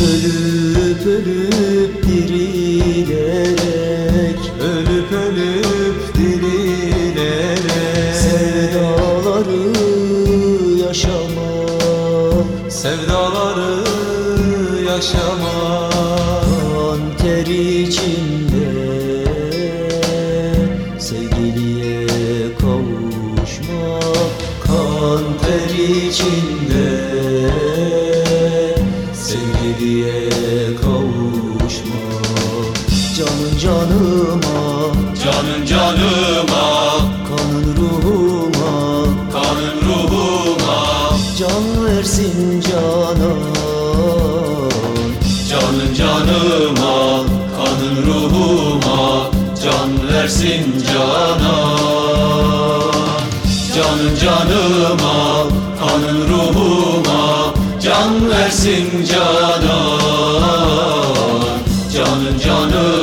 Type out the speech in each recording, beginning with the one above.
Ölüp ölüp dirilerek Ölüp ölüp dirilerek. Sevdaları yaşamak Sevdaları yaşamak. Kan ter içinde Sevgiliye kavuşmak. Kan ter içinde Canın canıma Canın canıma Kanın ruhuma. Kanın ruhuma. Can versin canan Canın canıma Kanın ruhuma. Can versin cana. Canın canıma Kanın ruhuma. Can versin cana. Canın canıma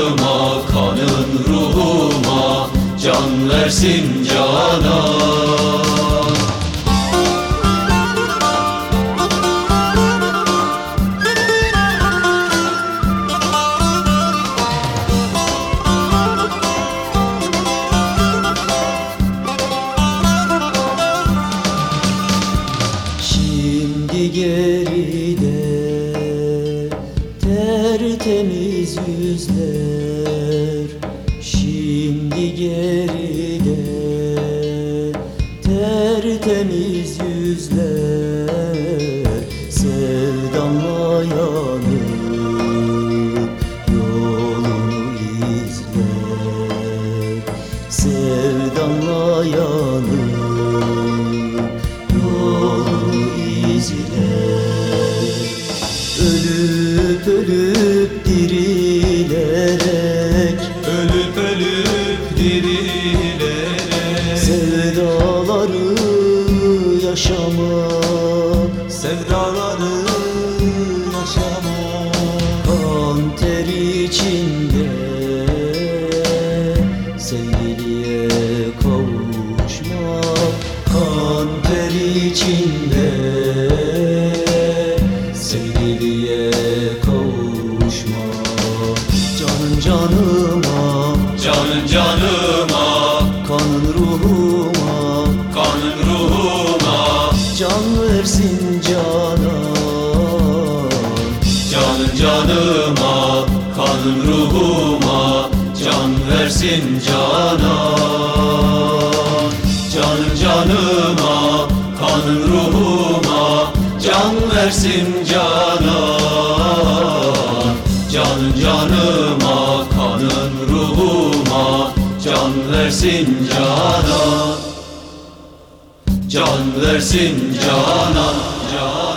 versin cana. Şimdi geride tertemiz yüzler. Şimdi geride tertemiz yüzler Sevdanla yanıp yolunu izler. Sevdanla yanıp yolunu izler. Ölüp yaşamak Sevdaları yaşamak Kan ter içinde Sevgiliye kavuşmak Kan ter içinde Sevgiliye kavuşmak Canın canıma Canın canıma. Kanın ruhuma. Kanın ruhuma Can versin canan Canın canıma Kanın ruhuma Can versin cana. Canın canıma Kanın ruhuma Can versin cana. Canın canıma Kanın ruhuma Can versin cana Can versin canan, canan.